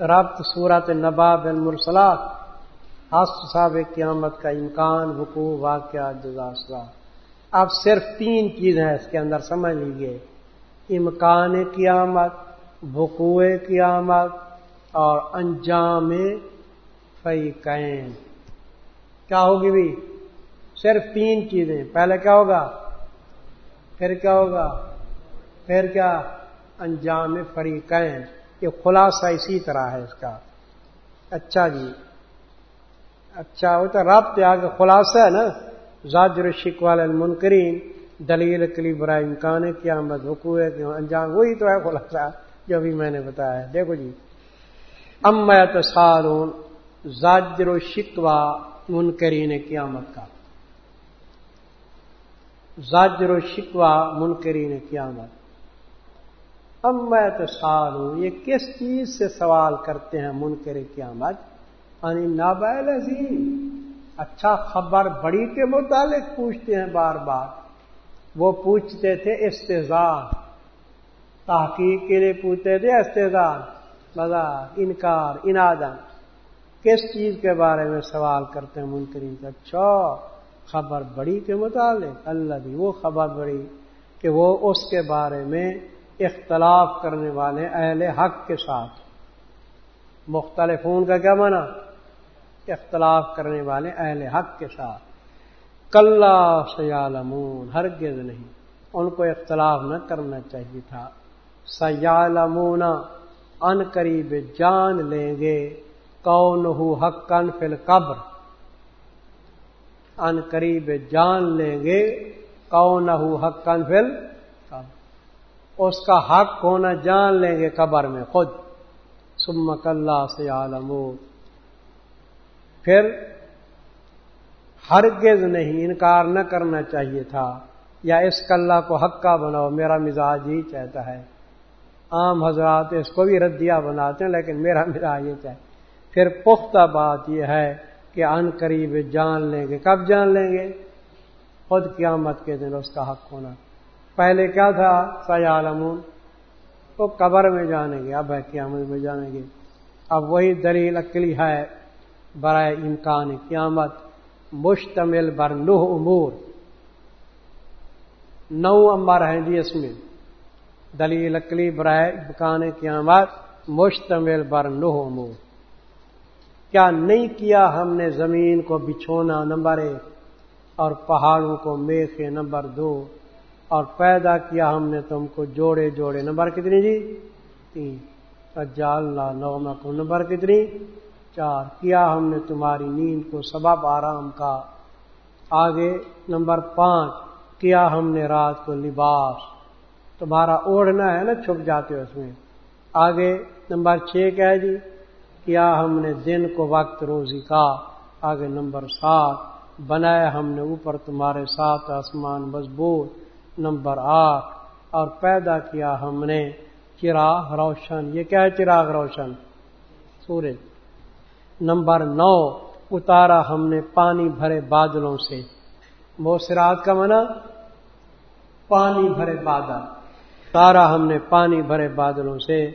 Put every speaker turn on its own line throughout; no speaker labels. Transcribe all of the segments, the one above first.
ربط صورت نباب المرسلات حسب صاحب قیامت کا امکان، حقوق، واقعہ جزاسا اب صرف تین چیزیں اس کے اندر، سمجھ لیجیے امکان قیامت بکوئے قیامت اور انجام فی کیا ہوگی بھی صرف تین چیزیں۔ پہلے کیا ہوگا؟ پھر کیا ہوگا؟ پھر کیا؟ انجام فریقین۔ یہ خلاصہ اسی طرح ہے اس کا۔ اچھا جی۔ اچھا وہ تو رابط آگے خلاصہ ہے نا۔ زاجر شک والے منکرین دلیل کلی برائے امکان کیا مت حقوق انجام، وہی تو ہے خلاصہ، جو بھی میں نے بتایا ہے۔ دیکھو جی۔ ام تصارون زاجر و شکوا منکرین قیامت کا۔ زاجر و شکوا منکرین قیامت۔ اب میں تو سال ہوں یہ کس چیز سے سوال کرتے ہیں منکر قیامت؟ یعنی نابیل عظیم اچھا خبر بڑی کے متعلق پوچھتے ہیں بار بار۔ وہ پوچھتے تھے استضار تحقیق کے لیے پوچھتے تھے استضار بذا انکار انادن کس چیز کے بارے میں سوال کرتے ہیں منکرین کا اچھا خبر بڑی کے متعلق اللہ بھی وہ خبر بڑی کہ وہ اس کے بارے میں اختلاف کرنے والے اہل حق کے ساتھ۔ مختلف ان کا کیا مانا اختلاف کرنے والے اہل حق کے ساتھ۔ کل سیالمون، ہرگز نہیں۔ ان کو اختلاف نہ کرنا چاہیے تھا۔ سیالمون، ان قریب جان لیں گے۔ کون ہو حق ان فل قبر ان قریب جان لیں گے۔ کون ہو حق ان فل اس کا حق ہونا جان لیں گے قبر میں خود۔ سمک اللہ سے عالم پھر ہرگز نہیں انکار نہ کرنا چاہیے تھا، یا اس کلّہ کو حق کا بناؤ، میرا مزاج ہی چاہتا ہے۔ عام حضرات اس کو بھی ردیا بناتے ہیں، لیکن میرا مزاج یہ چاہے پھر پختہ بات یہ ہے کہ ان قریب جان لیں گے، کب جان لیں گے؟ خود قیامت کے دن اس کا حق ہونا۔ پہلے کیا تھا؟ سیالمون وہ قبر میں جانیں گے، اب ہے قیامت میں جانیں گے۔ اب وہی دلیل اکلی ہے برائے امکان قیامت۔ مشتمل بر نو امور۔ نو امبر ہیں جی اس میں۔ دلیل اکلی برائے امکان قیامت، مشتمل بر نو امور۔ کیا نہیں کیا ہم نے زمین کو بچھونا نمبر ایک اور پہاڑوں کو میخے نمبر دو۔ اور پیدا کیا ہم نے تم کو جوڑے جوڑے نمبر کتنی جی؟ تین۔ جاللہ نوما کو نمبر کتنی؟ چار۔ کیا ہم نے تمہاری نیند کو سبب آرام کا؟ آگے نمبر پانچ۔ کیا ہم نے رات کو لباس؟ تمہارا اوڑھنا ہے نا، چھپ جاتے ہو اس میں۔ آگے نمبر چھ کیا ہے جی؟ کیا ہم نے دن کو وقت روزی کا؟ آگے نمبر سات۔ بنایا ہم نے اوپر تمہارے ساتھ آسمان مضبوط۔ نمبر آٹھ اور پیدا کیا ہم نے، چراغ روشن، یہ کیا ہے چراغ روشن؟ سورج۔ نمبر نو، اتارا ہم نے پانی بھرے بادلوں سے۔ موسرات کا منع پانی بھرے بادل۔ اتارا ہم نے پانی بھرے بادلوں سے۔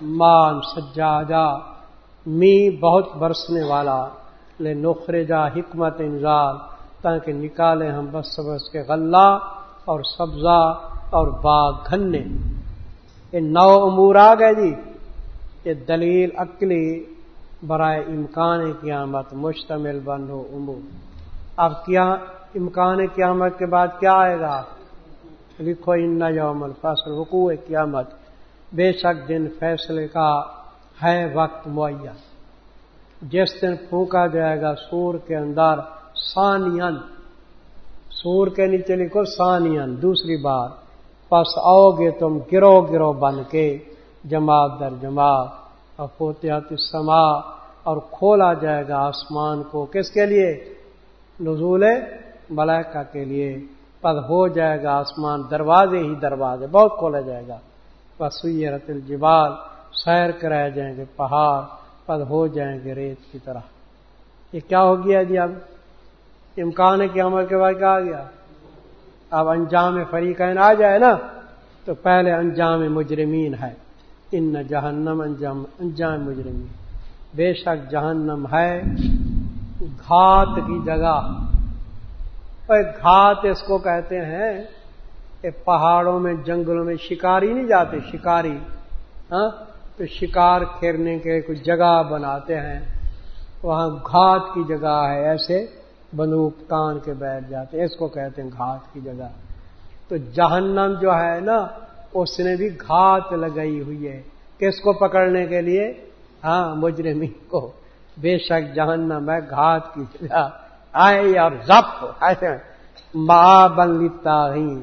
مان سجا می بہت برسنے والا۔ لے نخرے جا حکمت انزال۔ تاکہ نکالے ہم بس سبز کے غلہ اور سبزہ اور باغ گھنے۔ یہ نو امور آ گئے جی۔ یہ دلیل عقلی برائے امکان قیامت مشتمل بند ہو امور۔ اب کیا امکان قیامت کے بعد کیا آئے گا؟ لکھو ان یوم الفصل حقوق قیامت۔ بے شک دن فیصلے کا ہے وقت معیہ جس دن پھونکا جائے گا سور کے اندر سانین سور کے نیچے لکھو سانین دوسری بار۔ پس آؤ گے تم گرو گرو بن کے، جماعت در جماعت۔ اور فوتیات سما اور کھولا جائے گا آسمان کو۔ کس کے لیے؟ نزول ملائکہ کے لیے۔ پد ہو جائے گا آسمان دروازے ہی دروازے، بہت کھولا جائے گا۔ بس رت الجبال، سیر کرائے جائیں گے پہاڑ۔ پد ہو جائیں گے ریت کی طرح۔ یہ کیا ہو گیا جی اب؟ امکان ہے کہ کے بعد کیا آ گیا۔ اب انجام فریقین آ جائے نا، تو پہلے انجام مجرمین ہے۔ ان جہنم انجام انجام مجرمی بے شک جہنم ہے، گھات کی جگہ۔ گھات اس کو کہتے ہیں کہ پہاڑوں میں، جنگلوں میں شکاری نہیں جاتے، شکاری۔ ہاں تو شکار کھیرنے کے کچھ جگہ بناتے ہیں۔ وہاں گھات کی جگہ ہے، ایسے بندوق تان کے بیٹھ جاتے ہیں۔ اس کو کہتے ہیں گھات کی جگہ۔ تو جہنم جو ہے نا، اس نے بھی گھات لگائی ہوئی ہے۔ کس کو پکڑنے کے لیے؟ ہاں مجرمی کو۔ بے شک جہنم ہے، گھات کی جگہ۔ آئے اور ضبط ایسے ماں بن لیتا ہی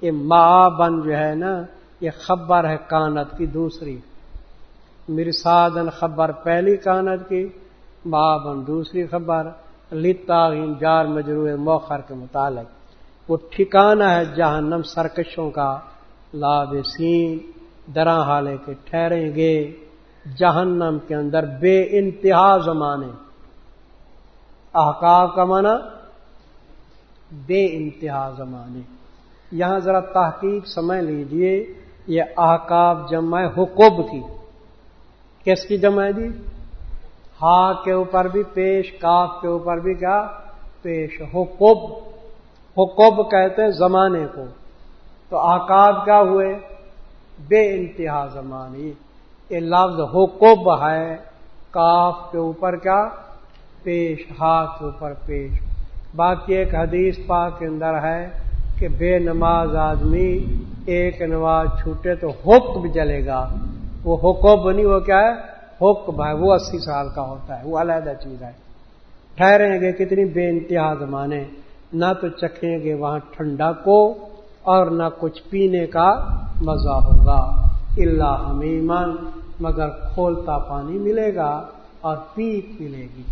یہ ماں بن جو ہے نا، یہ خبر ہے کانت کی دوسری۔ مرسادن خبر، پہلی کانت کی۔ ماں بن دوسری خبر۔ لیتا جار مجرو موخر کے متعلق۔ وہ ٹھکانہ ہے جہنم سرکشوں کا۔ لاب سین درا حالے کے ٹھہریں گے۔ جہنم کے اندر بے انتہا زمانے۔ احکاب کا معنی بے انتہا زمانے۔ یہاں ذرا تحقیق سمجھ لیجیے، یہ احکاب جمع حقوب کی۔ کس کی جمع دی ہا کے اوپر بھی پیش، کاف کے اوپر بھی کیا؟ پیش۔ حقوب حقوب کہتے ہیں زمانے کو۔ تو آکاب کیا ہوئے؟ بے انتہا زمانی۔ یہ لفظ حقوب ہے۔ کاف کے اوپر کیا؟ پیش۔ ہاتھ کے اوپر پیش۔ باقی ایک حدیث پاک کے اندر ہے کہ بے نماز آدمی ایک نماز چھوٹے تو حکم جلے گا۔ وہ حقوب نہیں، وہ کیا ہے؟ حکم ہے، وہ اسی سال کا ہوتا ہے، وہ علیحدہ چیز ہے۔ ٹھہریں گے کتنی بے انتہا زمانے، نہ تو چکھیں گے وہاں ٹھنڈا کو اور نہ کچھ پینے کا مزہ ہوگا۔ اللہ حمیمن مگر کھولتا پانی ملے گا اور پیک ملے گی۔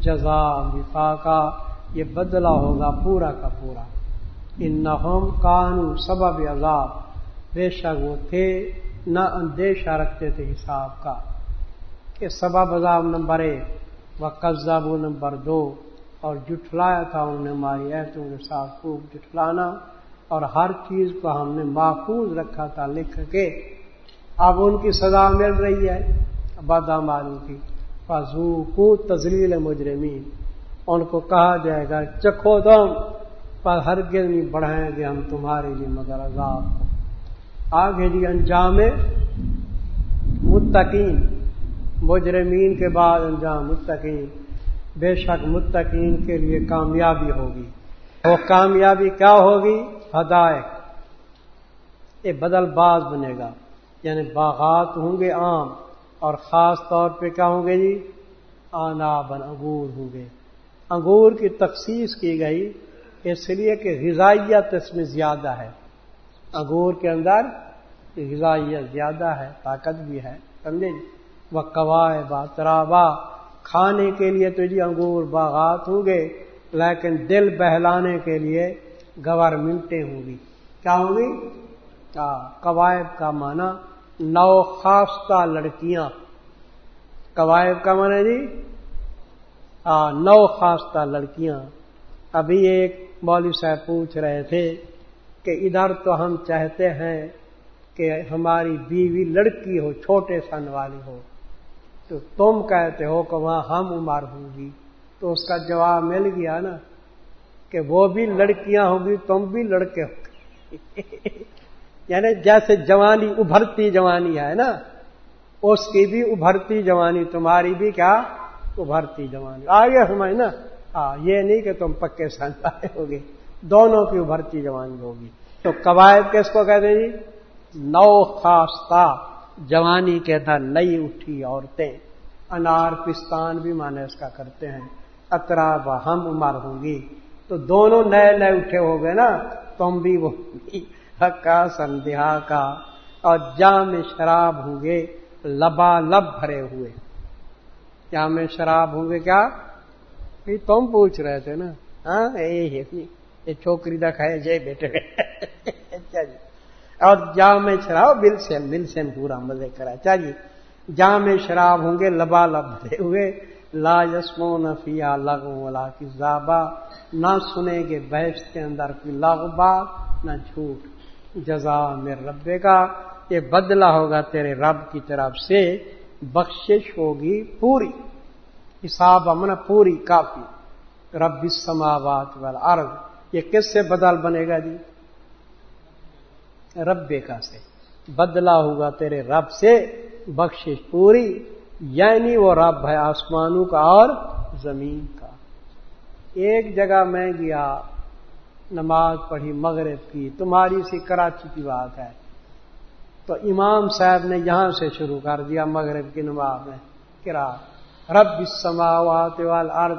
جزا وفا کا یہ بدلہ ہوگا پورا کا پورا۔ ان نہ قانون سبب عذاب۔ بے شک وہ تھے، نہ اندیشہ رکھتے تھے حساب کا۔ کہ سبب عذاب نمبر ایک و قزاب نمبر دو، اور جٹلایا تھا انہوں نے ہماری ایتوں کے ساتھ خوب جٹلانا اور ہر چیز کو ہم نے محفوظ رکھا تھا لکھ کے۔ اب ان کی سزا مل رہی ہے بادامالو کی۔ فضو کو تزلیل مجرمین۔ ان کو کہا جائے گا، چکھو دم پر ہر نہیں بڑھائیں گے ہم تمہارے لیے مگر عذاب کو۔ آگے جی انجام متقین۔ مجرمین کے بعد انجام متقین، بے شک متقین کے لیے کامیابی ہوگی۔ وہ کامیابی کیا ہوگی؟ ہدایت۔ یہ بدل باز بنے گا۔ یعنی باغات ہوں گے عام، اور خاص طور پہ کیا ہوں گے جی؟ آنا بن انگور ہوں گے۔ انگور کی تخصیص کی گئی، اس لیے کہ غذائیت اس میں زیادہ ہے۔ انگور کے اندر غذائیت زیادہ ہے، طاقت بھی ہے، سمجھے جی؟ وہ کوائے با، ترابا۔ کھانے کے لیے تو جی انگور باغات ہوں گے، لیکن دل بہلانے کے لیے گورنمنٹیں ہوں گی۔ کیا ہوں گی؟ قوائب کا معنی نو خاصہ لڑکیاں۔ قوائب کا معنی جی؟ نو خاصہ لڑکیاں۔ ابھی ایک مولوی صاحب پوچھ رہے تھے کہ ادھر تو ہم چاہتے ہیں کہ ہماری بیوی لڑکی ہو، چھوٹے سن والی ہو۔ تو تم کہتے ہو کہ وہاں ہم عمر ہوں گی۔ تو اس کا جواب مل گیا نا کہ وہ بھی لڑکیاں ہوں گی، تم بھی لڑکے ہو یعنی جیسے جوانی ابھرتی جوانی ہے نا، اس کی بھی ابھرتی جوانی، تمہاری بھی کیا؟ ابھرتی جوانی۔ آگے ہمیں نا۔ ہاں یہ نہیں کہ تم پکے سن آئے ہوگے دونوں کی ابھرتی جوانی ہوگی۔ تو قواعد کس کو کہتے ہیں جی؟ نو خاصہ جوانی کے اندر نئی اٹھی عورتیں۔ انار پستان بھی مانے اس کا کرتے ہیں۔ اطراب ہم عمر ہوں گی۔ تو دونوں نئے نئے اٹھے ہو گئے نا، تم بھی وہ کا سندھا کا۔ اور جام شراب ہوں گے، لبا لب بھرے ہوئے۔ جام شراب ہوں گے کیا؟ تم پوچھ رہے تھے نا۔ ہاں یہ چھوکری دکھائے جے بیٹے۔ اچھا جی۔ اور جام شراب بل سے مل سے پورا مزے کرا۔ چاہیے جام شراب ہوں گے لبا لب بھرے ہوئے۔ لا یسمو نفیا لغو ولا کی زابا نہ سنیں گے بحث کے اندر کوئی لغبا، نہ جھوٹ۔ جزا میں ربے کا یہ بدلہ ہوگا تیرے رب کی طرف سے۔ بخشش ہوگی پوری۔ حساب امن پوری کافی۔ رب السماوات والارض۔ یہ کس سے بدل بنے گا جی؟ رب کا سے۔ بدلا ہوگا تیرے رب سے بخشش پوری یعنی وہ رب ہے آسمانوں کا اور زمین کا۔ ایک جگہ میں گیا، نماز پڑھی مغرب کی، تمہاری سی کراچی کی بات ہے۔ تو امام صاحب نے یہاں سے شروع کر دیا مغرب کی نماز میں، کرا۔ رب سماوات والارض،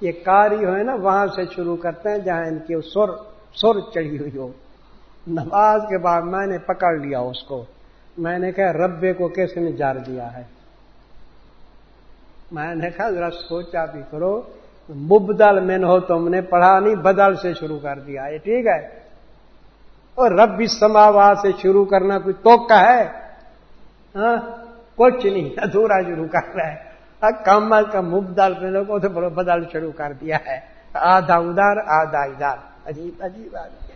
یہ کاری ہوئے نا، وہاں سے شروع کرتے ہیں جہاں ان کی سر سر چڑھی ہوئی ہو۔ نماز کے بعد میں نے پکڑ لیا اس کو۔ میں نے کہا ربے کو کیسے نے جار دیا ہے؟ میں نے کہا، ذرا سوچا بھی کرو۔ مبدل میں ہو تم نے پڑھا نہیں، بدل سے شروع کر دیا یہ ٹھیک ہے۔ اور رب سماوا سے شروع کرنا کوئی توقع ہے؟ ہاں؟ کچھ نہیں، ادھورا شروع کر رہا ہے۔ کم از کم مبدل میں لوگوں تو بدل شروع کر دیا ہے۔ آدھا ادھر آدھا ادھر۔ عجیب عجیب آدمی۔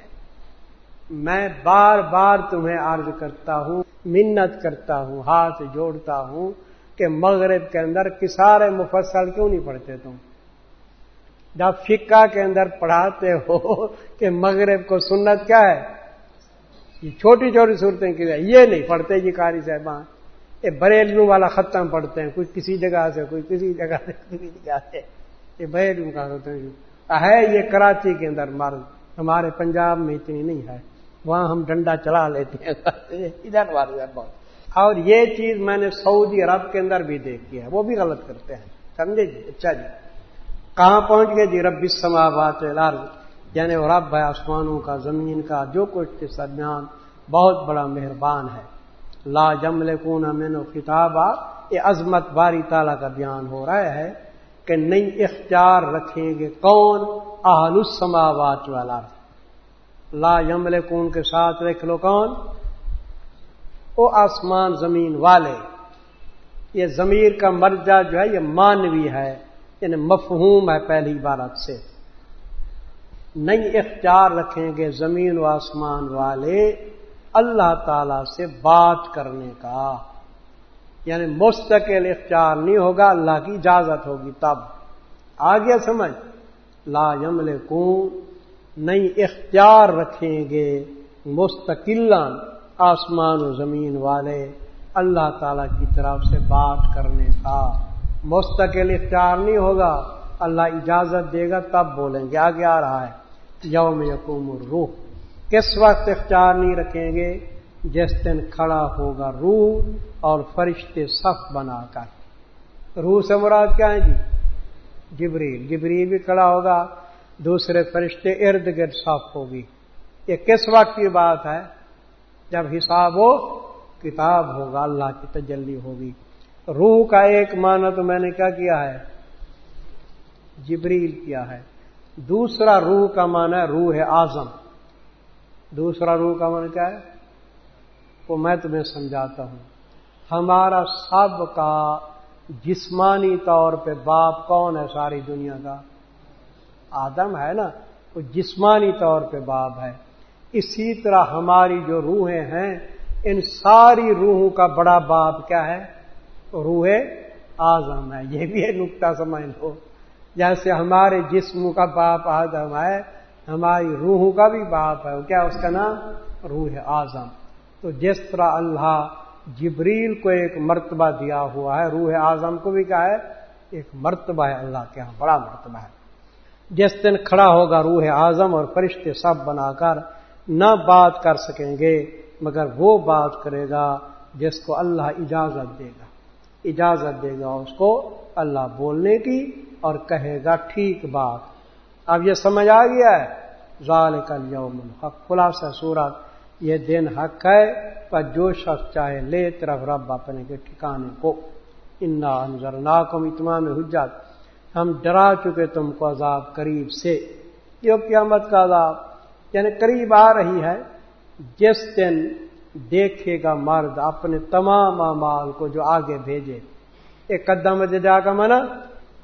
میں بار بار تمہیں عرض کرتا ہوں، منت کرتا ہوں، ہاتھ جوڑتا ہوں کہ مغرب کے اندر کسارے مفصل کیوں نہیں پڑھتے تم؟ جب فکا کے اندر پڑھاتے ہو کہ مغرب کو سنت کیا ہے؟ یہ چھوٹی چھوٹی صورتیں کی یہ نہیں پڑھتے جی کاری صاحبان۔ یہ بریلو والا ختم پڑھتے ہیں۔ کوئی کسی جگہ سے، کوئی کسی جگہ سے کسی جگہ سے۔ یہ بریلو کا ہے یہ کراچی کے اندر مرد۔ ہمارے پنجاب میں اتنی نہیں ہے۔ وہاں ہم ڈنڈا چلا لیتے ہیں۔ ادھر بہت اور یہ چیز میں نے سعودی عرب کے اندر بھی دیکھی ہے وہ بھی غلط کرتے ہیں۔ سمجھے جی؟ اچھا جی۔ کہاں پہنچ گئے جی؟ رب سما بات یعنی وہ رب ہے آسمانوں کا زمین کا جو کچھ کے سرمیان۔ بہت بڑا مہربان ہے۔ لا جمل کون امین و کتاب یہ عظمت باری تعالیٰ کا بیان ہو رہا ہے کہ نئی اختیار رکھیں گے کون؟ اہل السماوات والا لا جمل کون کے ساتھ رکھ لو کون؟ وہ آسمان زمین والے۔ یہ ضمیر کا مرجع جو ہے، یہ مانوی ہے یعنی مفہوم ہے پہلی عبارت سے۔ نئی اختیار رکھیں گے زمین و آسمان والے اللہ تعالی سے بات کرنے کا۔ یعنی مستقل اختیار نہیں ہوگا، اللہ کی اجازت ہوگی تب۔ آگے سمجھ۔ لا یمل کون نئی اختیار رکھیں گے مستقل آسمان و زمین والے اللہ تعالی کی طرف سے بات کرنے کا۔ مستقل اختیار نہیں ہوگا، اللہ اجازت دے گا، تب بولیں گے، آگے آ رہا ہے۔ یوم یقوم روح کس وقت اختیار نہیں رکھیں گے؟ جس دن کھڑا ہوگا روح اور فرشتے صف بنا کر۔ روح سے مراد کیا ہے جی؟ جبریل۔ جبریل بھی کھڑا ہوگا دوسرے فرشتے ارد گرد صف ہوگی یہ کس وقت کی بات ہے؟ جب حساب ہو کتاب ہوگا، اللہ کی تجلی ہوگی۔ روح کا ایک معنی تو میں نے کیا کیا ہے؟ جبریل کیا ہے۔ دوسرا روح کا معنی ہے روح اعظم۔ دوسرا روح کا معنی کیا ہے؟ وہ میں تمہیں سمجھاتا ہوں۔ ہمارا سب کا جسمانی طور پہ باپ کون ہے ساری دنیا کا؟ آدم ہے نا، وہ جسمانی طور پہ باپ ہے۔ اسی طرح ہماری جو روحیں ہیں، ان ساری روحوں کا بڑا باپ کیا ہے؟ روح آزم ہے۔ یہ بھی نقطہ سمجھ لو۔ جیسے ہمارے جسم کا باپ آزم ہے، ہماری روح کا بھی باپ ہے۔ کیا اس کا نام؟ روح اعظم۔ تو جس طرح اللہ جبریل کو ایک مرتبہ دیا ہوا ہے، روح اعظم کو بھی کہا ہے؟ ایک مرتبہ ہے اللہ کے ہاں بڑا مرتبہ ہے۔ جس دن کھڑا ہوگا روح اعظم اور فرشتے سب بنا کر، نہ بات کر سکیں گے، مگر وہ بات کرے گا جس کو اللہ اجازت دے گا۔ اجازت دے گا اس کو اللہ بولنے کی اور کہے گا ٹھیک بات۔ اب یہ سمجھ آ گیا ہے۔ ظال کل یوم حق خلاصہ سورت یہ دن حق ہے، پر جو شخص چاہے لے طرف رب اپنے کے ٹھکانے کو۔ انا انضر ناکم اتمام حجت۔ ہم ڈرا چکے تم کو عذاب قریب سے۔ یہ قیامت کا عذاب یعنی قریب آ رہی ہے۔ جس دن دیکھے گا مرد اپنے تمام اعمال کو جو آگے بھیجے۔ ایک قدم جا کا منع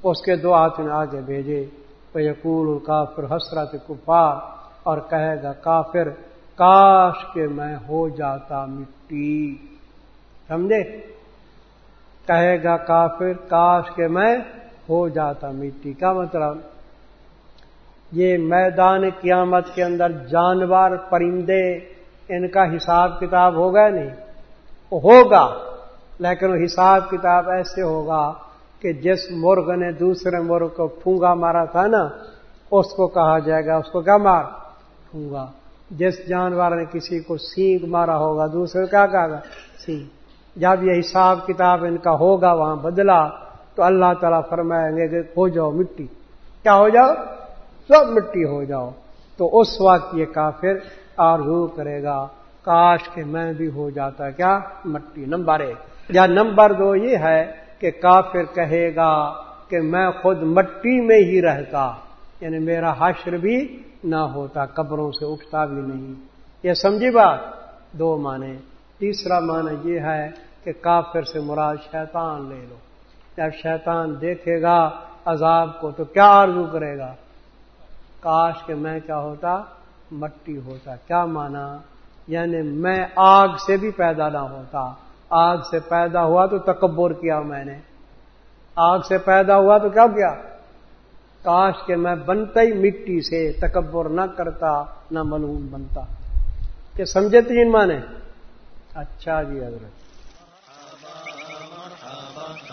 اس کے دو ہاتھ آگے بھیجے۔ وہ یقول کافر حسرت کفار، اور کہے گا کافر، کاش کے میں ہو جاتا مٹی۔ سمجھے؟ کہے گا کافر، کاش کے میں ہو جاتا مٹی کا مطلب۔ یہ میدان قیامت کے اندر جانور، پرندے، ان کا حساب کتاب ہوگا نہیں؟ ہوگا، لیکن وہ حساب کتاب ایسے ہوگا کہ جس مرغ نے دوسرے مرغ کو پھونگا مارا تھا نا، اس کو کہا جائے گا، اس کو کیا مار؟ پھونگا۔ جس جانور نے کسی کو سینگ مارا ہوگا، دوسرے کیا کہا گا؟ سینگ۔ جب یہ حساب کتاب ان کا ہوگا، وہاں بدلا تو اللہ تعالیٰ فرمائیں گے کہ ہو جاؤ مٹی۔ کیا ہو جاؤ؟ سب مٹی ہو جاؤ۔ تو اس وقت یہ کافر آرزو کرے گا، کاش کہ میں بھی ہو جاتا۔ کیا؟ مٹی۔ نمبر ایک۔ یا نمبر دو یہ ہے کہ کافر کہے گا کہ میں خود مٹی میں ہی رہتا۔ یعنی میرا حشر بھی نہ ہوتا، قبروں سے اٹھتا بھی نہیں۔ یہ سمجھی بات؟ دو معنی۔ تیسرا معنی یہ ہے کہ کافر سے مراد شیطان لے لو۔ جب شیطان دیکھے گا عذاب کو تو کیا آرزو کرے گا؟ کاش کہ میں کیا ہوتا؟ مٹی ہوتا۔ کیا مانا؟ یعنی میں آگ سے بھی پیدا نہ ہوتا۔ آگ سے پیدا ہوا تو تکبر کیا میں نے۔ آگ سے پیدا ہوا تو کیا کیا؟ کاش کہ میں بنتا ہی مٹی سے تکبر نہ کرتا، نہ ملون بنتا۔ کہ سمجھے تین مانے اچھا جی حضرت۔